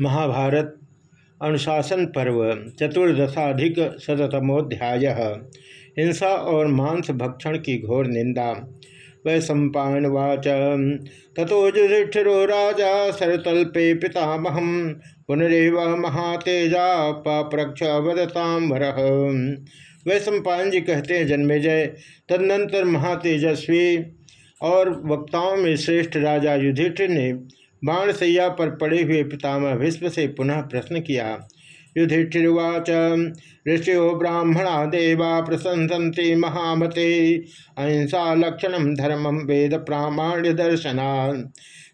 महाभारत अनुशासन पर्व चतुर्दशाधिक शतमोध्याय हिंसा और मांस भक्षण की घोर निंदा। वै सम्पावाच तथो युधिष्ठिरो राजा सरतल्पे पितामह पुनरव महातेजा पाप्रक्ष वदताम वर। वै सम्पान जी कहते हैं, जन्मेजय, तदनंतर महातेजस्वी और वक्ताओं में श्रेष्ठ राजा युधिष्ठिर ने बाणसैया पर पड़े हुए पितामह विश्व से पुनः प्रश्न किया, युधिष्ठिर्वाच, ऋषियो ब्राह्मणा देवा प्रशंसन्ति महामते, अहिंसा लक्षण धर्म वेद प्रामाण्य दर्शना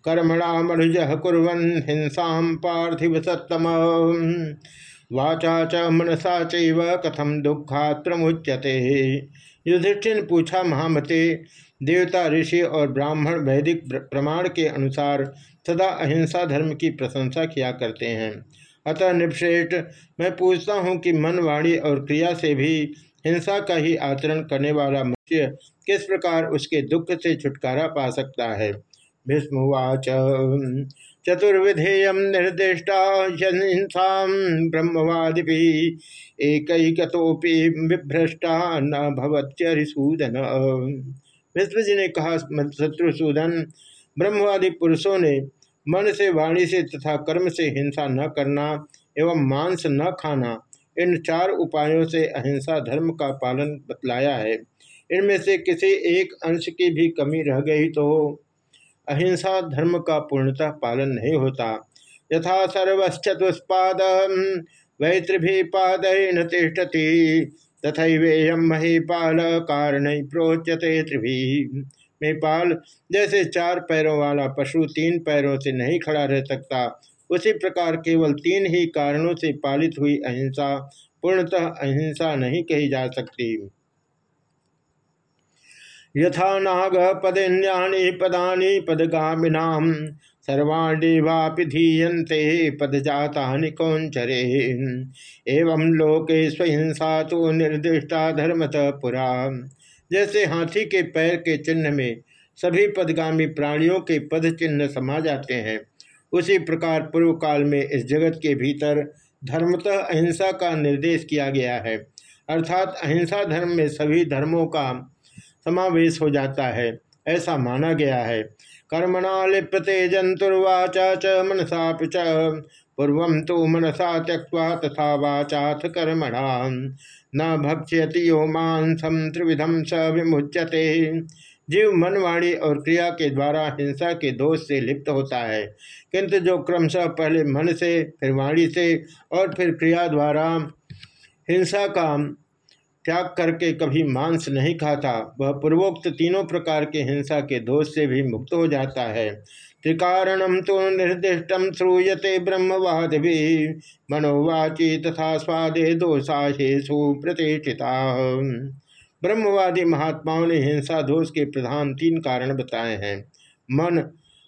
कर्मणा मनुज कुरन हिंसा पार्थिव सत्तम। वाचा च मनसा चैव कथम दुखात्रमुच्यते। युधिष्ठिर ने पूछा, महामते, देवता, ऋषि और ब्राह्मण वैदिक प्रमाण के अनुसार सदा अहिंसा धर्म की प्रशंसा किया करते हैं। अतः निपश्रेष्ठ मैं पूछता हूँ कि मन वाणी और क्रिया से भी हिंसा का ही आचरण करने वाला मनुष्य किस प्रकार उसके दुख से छुटकारा पा सकता है? भीष्मवाच चतुर्विधेय निर्दिष्टा हिंसा ब्रह्मवादि एक विभ्रष्टा न भवत्यरिसूदन। विष्णु जी ने कहा शत्रुसूदन ब्रह्मवादी पुरुषों ने मन से, वाणी से तथा कर्म से हिंसा न करना एवं मांस न खाना, इन चार उपायों से अहिंसा धर्म का पालन बतलाया है। इनमें से किसी एक अंश की भी कमी रह गई तो अहिंसा धर्म का पूर्णतः पालन नहीं होता। यथा सर्वश्चतुष्पाद वैतृभि पाद न तिष्ठति तथा महीपाल कारण प्रोच्यते त्रिभी। मेपाल जैसे चार पैरों वाला पशु तीन पैरों से नहीं खड़ा रह सकता, उसी प्रकार केवल तीन ही कारणों से पालित हुई अहिंसा, पूर्णतः अहिंसा नहीं कही जा सकती। यथा नाग पदन्यानि पदानि पदगामिना सर्वाणी वापि धीयते पदजाता कौंचरे एवं लोके स्वहिंसा तो निर्दिष्टा धर्मतः पुरा। जैसे हाथी के पैर के चिन्ह में सभी पदगामी प्राणियों के पद चिन्ह समा जाते हैं, उसी प्रकार पूर्व काल में इस जगत के भीतर धर्मतः अहिंसा का निर्देश किया गया है। अर्थात अहिंसा धर्म में सभी धर्मों का समावेश हो जाता है। ऐसा माना गया है। कर्मणा लिप्यते जंतुर्वाचा च मनसा च। पूर्व तो मनसा त्यक्वा तथा वाचाथ कर्मणा। न भक्ष्यति यो मांसम त्रिविधम स विमुच्यते। जीव मन वाणी और क्रिया के द्वारा हिंसा के दोष से लिप्त होता है। किंतु जो क्रमशः पहले मन से, फिर वाणी से और फिर क्रिया द्वारा हिंसा का त्याग करके कभी मांस नहीं खाता, वह पूर्वोक्त तीनों प्रकार के हिंसा के दोष से भी मुक्त हो जाता है। त्रिकारणम तो निर्दिष्ट श्रूयते ब्रह्मवाद भी मनोवाची तथा स्वादे दोषाशेषु प्रतिष्ठिता ब्रह्मवादी महात्माओं ने हिंसा दोष के प्रधान तीन कारण बताए हैं। मन,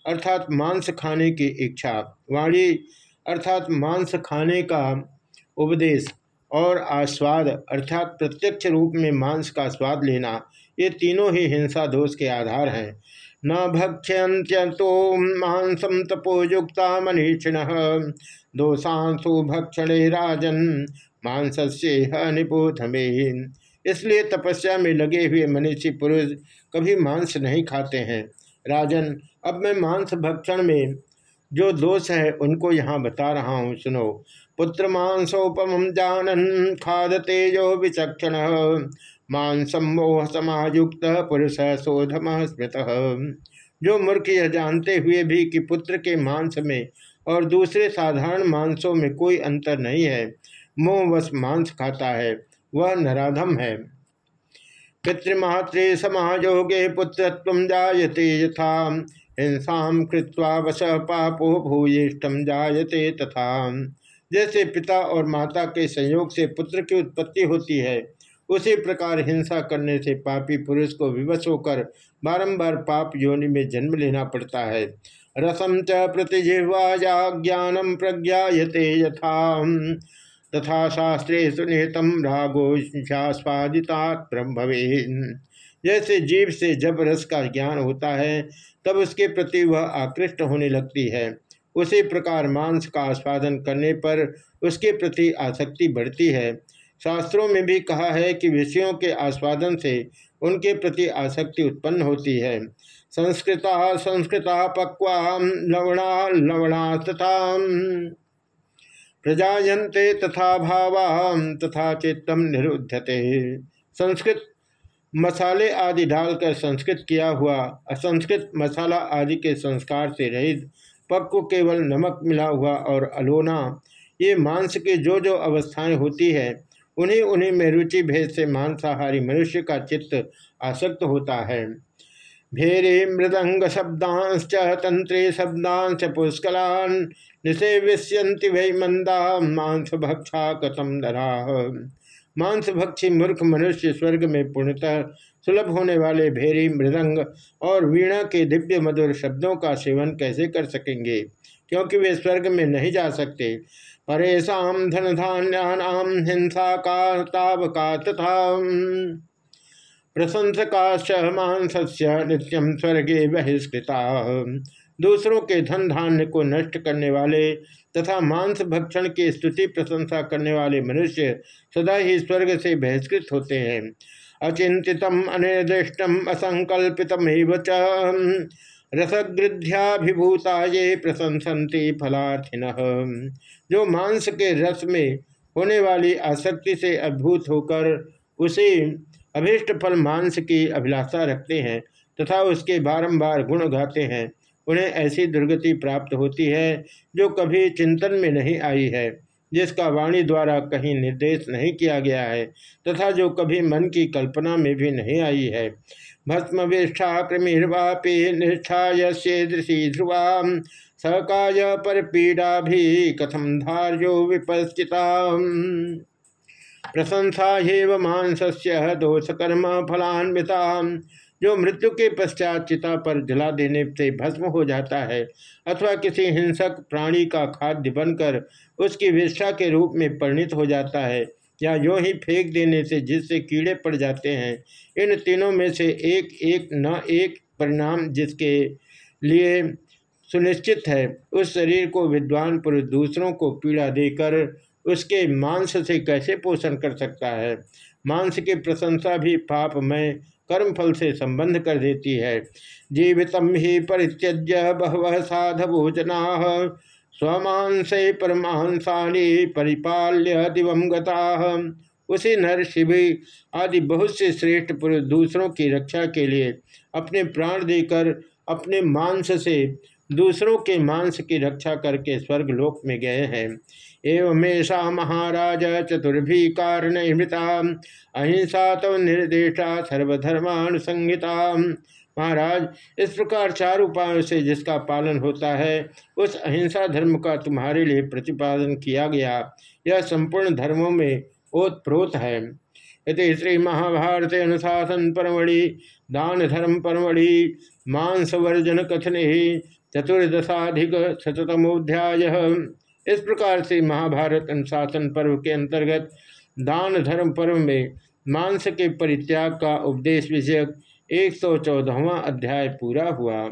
अर्थात मांस खाने की इच्छा। वाणी, अर्थात मांस खाने का उपदेश। और आस्वाद अर्थात प्रत्यक्ष रूप में मांस का स्वाद लेना, ये तीनों ही हिंसा दोष के आधार हैं। न भक्ष्यंत्यतो मांसम तपोयुक्ता मनीषिण दोषांशु भक्षणे राजन मांस से निपोध में इसलिए तपस्या में लगे हुए मनीषी पुरुष कभी मांस नहीं खाते हैं। राजन, अब मैं मांस भक्षण में जो दोष है उनको यहाँ बता रहा हूँ, सुनो। पुत्र मांसोपम जानन खादते जो विचक्षण। मांसम मोह समायुक्त, पुरुष शोधम स्मृत। जो मूर्ख यह जानते हुए भी कि पुत्र के मांस में और दूसरे साधारण मांसों में कोई अंतर नहीं है मोह मोहवश मांस खाता है, वह नराधम है। पितृमात्रे समायोगे पुत्रत्व जायते यथा। हिंसा कृत्वा वश पापो भूयिष्ठम जायते तथा। जैसे पिता और माता के संयोग से पुत्र की उत्पत्ति होती है, उसी प्रकार हिंसा करने से पापी पुरुष को विवश होकर बारंबार पाप योनि में जन्म लेना पड़ता है। रसम च प्रतिजिह्वाया ज्ञानम प्रज्ञाते यथा। तथा शास्त्रे सुनिहितम रागोशास्वादिता ब्रह्मवे जैसे जीव से जब रस का ज्ञान होता है, तब उसके प्रति वह आकृष्ट होने लगती है। उसी प्रकार मांस का आस्वादन करने पर उसके प्रति आसक्ति बढ़ती है। शास्त्रों में भी कहा है कि विषयों के आस्वादन से उनके प्रति आसक्ति उत्पन्न होती है। संस्कृता संस्कृता पक्वा लवणा लवणा तथा प्रजायन्ते तथा भावा तथा चित्तम निरुद्धते संस्कृत मसाले आदि डालकर संस्कृत किया हुआ, असंस्कृत मसाला आदि के संस्कार से रहित पक्व केवल नमक मिला हुआ और अलोना। ये मांस की जो जो अवस्थाएँ होती है उन्हीं उन्हीं में रुचि भेद से मांसाहारी मनुष्य का चित्त आसक्त होता है। भेरे मृदंग शब्दांश तंत्रे शब्दांश पुष्कलान निषेव्यंति वै मंदा मांस भक्षा कथम नरा मांस भक्षी मूर्ख मनुष्य स्वर्ग में पूर्णतः सुलभ होने वाले भेरी, मृदंग और वीणा के दिव्य मधुर शब्दों का सेवन कैसे कर सकेंगे? क्योंकि वे स्वर्ग में नहीं जा सकते। परेशा धन धान्याम हिंसा का तावका तथा प्रशंसकाश्च मांस्य नित्यम स्वर्गे बहिष्कृता। दूसरों के धन धान्य को नष्ट करने वाले तथा मांस भक्षण की स्तुति प्रशंसा करने वाले मनुष्य सदा ही स्वर्ग से बहिष्कृत होते हैं। अचिंतित अनिर्दिष्टम असंकल्पित रसगृध्याभिभूता ये प्रशंसन्ति फलार्थिन। जो मांस के रस में होने वाली आसक्ति से अद्भुत होकर उसे अभिष्ट फल मांस की अभिलाषा रखते हैं तथा उसके बारंबार गुण गाते हैं। उन्हें ऐसी दुर्गति प्राप्त होती है, जो कभी चिंतन में नहीं आई है, जिसका वाणी द्वारा कहीं निर्देश नहीं किया गया है, तथा जो कभी मन की कल्पना में भी नहीं आई है। भस्म विष्ठा कृमिर्वापी निष्ठा यदृशी ध्रुवा सकाय पर पीड़ा भी कथम धार्यो विपस्थिता प्रशंसा हेव मांस्य दोषकर्म फलान्विता जो मृत्यु के पश्चात चिता पर जला देने से भस्म हो जाता है, अथवा किसी हिंसक प्राणी का खाद्य बनकर उसकी विष्ठा के रूप में परिणित हो जाता है, या यूँ ही फेंक देने से जिससे कीड़े पड़ जाते हैं, इन तीनों में से एक एक न एक परिणाम जिसके लिए सुनिश्चित है, उस शरीर को विद्वान पुरुष दूसरों को पीड़ा देकर उसके मांस से कैसे पोषण कर सकता है? मांस की प्रशंसा भी पाप में कर्मफल से संबंध कर देती है। जीवित ही परित्यज्य बहव साधभोजना, स्वमांसे परमांसानी परिपाल्य दिवम गता। उसी नर शिवी आदि बहुत से श्रेष्ठ पुरुष दूसरों की रक्षा के लिए अपने प्राण देकर अपने मांस से दूसरों के मांस की रक्षा करके स्वर्ग लोक में गए हैं। एवमेशा महाराज चतुर्भी कारण मृता अहिंसा तो निर्देशा सर्वधर्मानुसंहिता। महाराज, इस प्रकार चार उपायों से जिसका पालन होता है, उस अहिंसा धर्म का तुम्हारे लिए प्रतिपादन किया गया। यह संपूर्ण धर्मों में ओतप्रोत है। इति श्री महाभारत अनुशासन परमढ़ि, दान धर्म परमढ़ि मांस वर्जन कथन, चतुर्दशाधिक शतमोध्याय इस प्रकार से महाभारत अनुशासन पर्व के अंतर्गत दान धर्म पर्व में मांस के परित्याग का उपदेश विषयक एक सौ अध्याय पूरा हुआ।